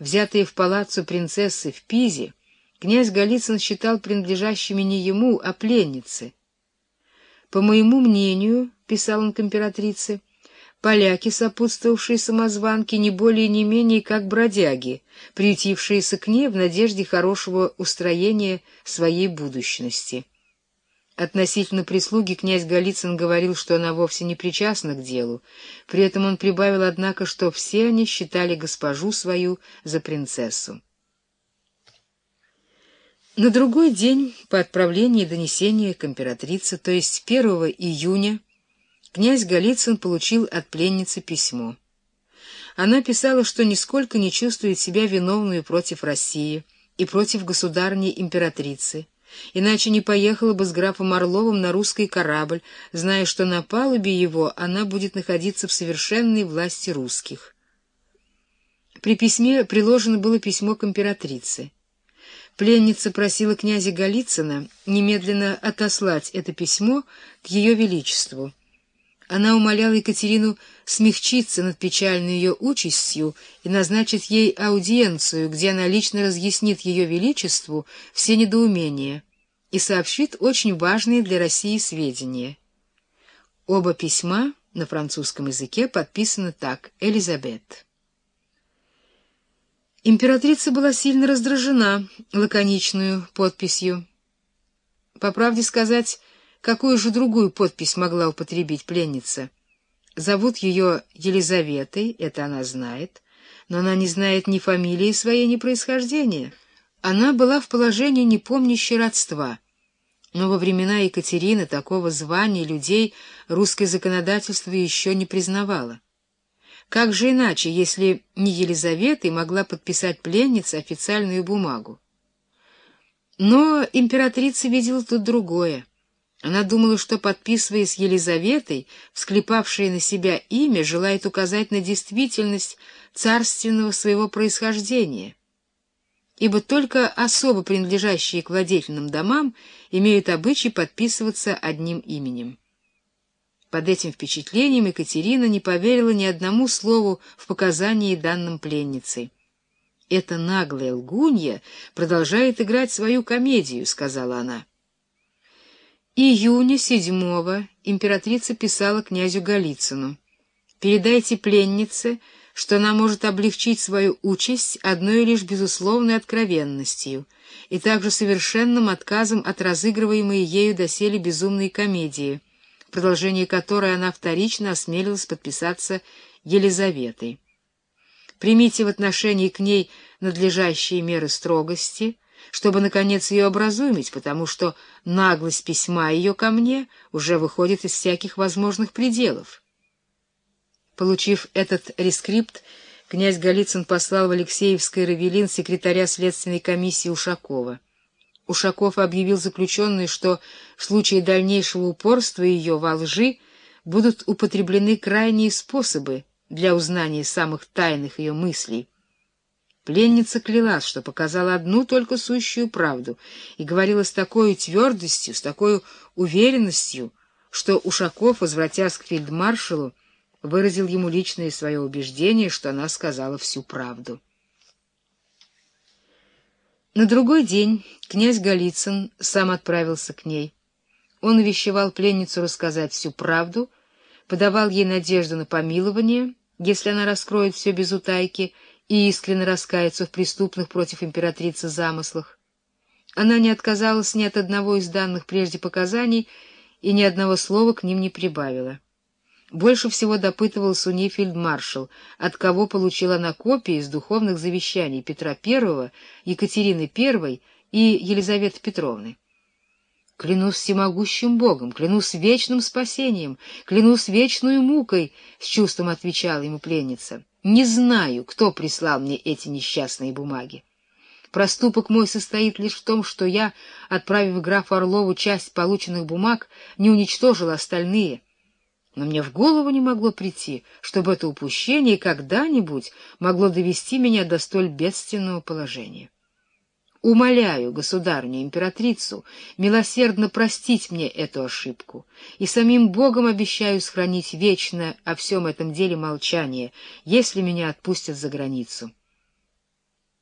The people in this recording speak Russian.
взятые в палаццо принцессы в Пизе, князь Голицын считал принадлежащими не ему, а пленнице. «По моему мнению, — писал он к императрице, — поляки, сопутствовавшие самозванке, не более не менее как бродяги, приютившиеся к ней в надежде хорошего устроения своей будущности». Относительно прислуги князь Голицын говорил, что она вовсе не причастна к делу. При этом он прибавил, однако, что все они считали госпожу свою за принцессу. На другой день по отправлении донесения к императрице, то есть 1 июня, князь Голицын получил от пленницы письмо. Она писала, что нисколько не чувствует себя виновной против России и против государней императрицы, Иначе не поехала бы с графом Орловым на русский корабль, зная, что на палубе его она будет находиться в совершенной власти русских. При письме приложено было письмо к императрице. Пленница просила князя Голицына немедленно отослать это письмо к ее величеству. Она умоляла Екатерину смягчиться над печальной ее участью и назначить ей аудиенцию, где она лично разъяснит ее величеству все недоумения и сообщит очень важные для России сведения. Оба письма на французском языке подписаны так «Элизабет». Императрица была сильно раздражена лаконичную подписью. По правде сказать, Какую же другую подпись могла употребить пленница? Зовут ее Елизаветой, это она знает, но она не знает ни фамилии своей, ни происхождения. Она была в положении не помнящей родства. Но во времена Екатерины такого звания людей русское законодательство еще не признавало. Как же иначе, если не Елизавета могла подписать пленнице официальную бумагу? Но императрица видела тут другое. Она думала, что, подписываясь Елизаветой, всклепавшая на себя имя, желает указать на действительность царственного своего происхождения, ибо только особо принадлежащие к владетельным домам имеют обычай подписываться одним именем. Под этим впечатлением Екатерина не поверила ни одному слову в показании данным пленницей. «Эта наглая лгунья продолжает играть свою комедию», — сказала она. Июня седьмого императрица писала князю Голицыну. «Передайте пленнице, что она может облегчить свою участь одной лишь безусловной откровенностью и также совершенным отказом от разыгрываемой ею доселе безумной комедии, в продолжении которой она вторично осмелилась подписаться Елизаветой. Примите в отношении к ней надлежащие меры строгости — чтобы, наконец, ее образумить, потому что наглость письма ее ко мне уже выходит из всяких возможных пределов. Получив этот рескрипт, князь Голицын послал в Алексеевский Равелин секретаря следственной комиссии Ушакова. Ушаков объявил заключенной, что в случае дальнейшего упорства ее во лжи будут употреблены крайние способы для узнания самых тайных ее мыслей, Пленница клялась, что показала одну только сущую правду, и говорила с такой твердостью, с такой уверенностью, что Ушаков, возвратясь к фельдмаршалу, выразил ему личное свое убеждение, что она сказала всю правду. На другой день князь Голицын сам отправился к ней. Он увещевал пленницу рассказать всю правду, подавал ей надежду на помилование, если она раскроет все без утайки, и искренне раскаяться в преступных против императрицы замыслах. Она не отказалась ни от одного из данных прежде показаний и ни одного слова к ним не прибавила. Больше всего допытывался у ней фельдмаршал, от кого получила она копии из духовных завещаний Петра I, Екатерины I и Елизаветы Петровны. Клянусь всемогущим Богом, клянусь вечным спасением, клянусь вечную мукой, — с чувством отвечала ему пленница. Не знаю, кто прислал мне эти несчастные бумаги. Проступок мой состоит лишь в том, что я, отправив графу Орлову часть полученных бумаг, не уничтожила остальные. Но мне в голову не могло прийти, чтобы это упущение когда-нибудь могло довести меня до столь бедственного положения. Умоляю, государню императрицу, милосердно простить мне эту ошибку, и самим Богом обещаю сохранить вечно о всем этом деле молчание, если меня отпустят за границу.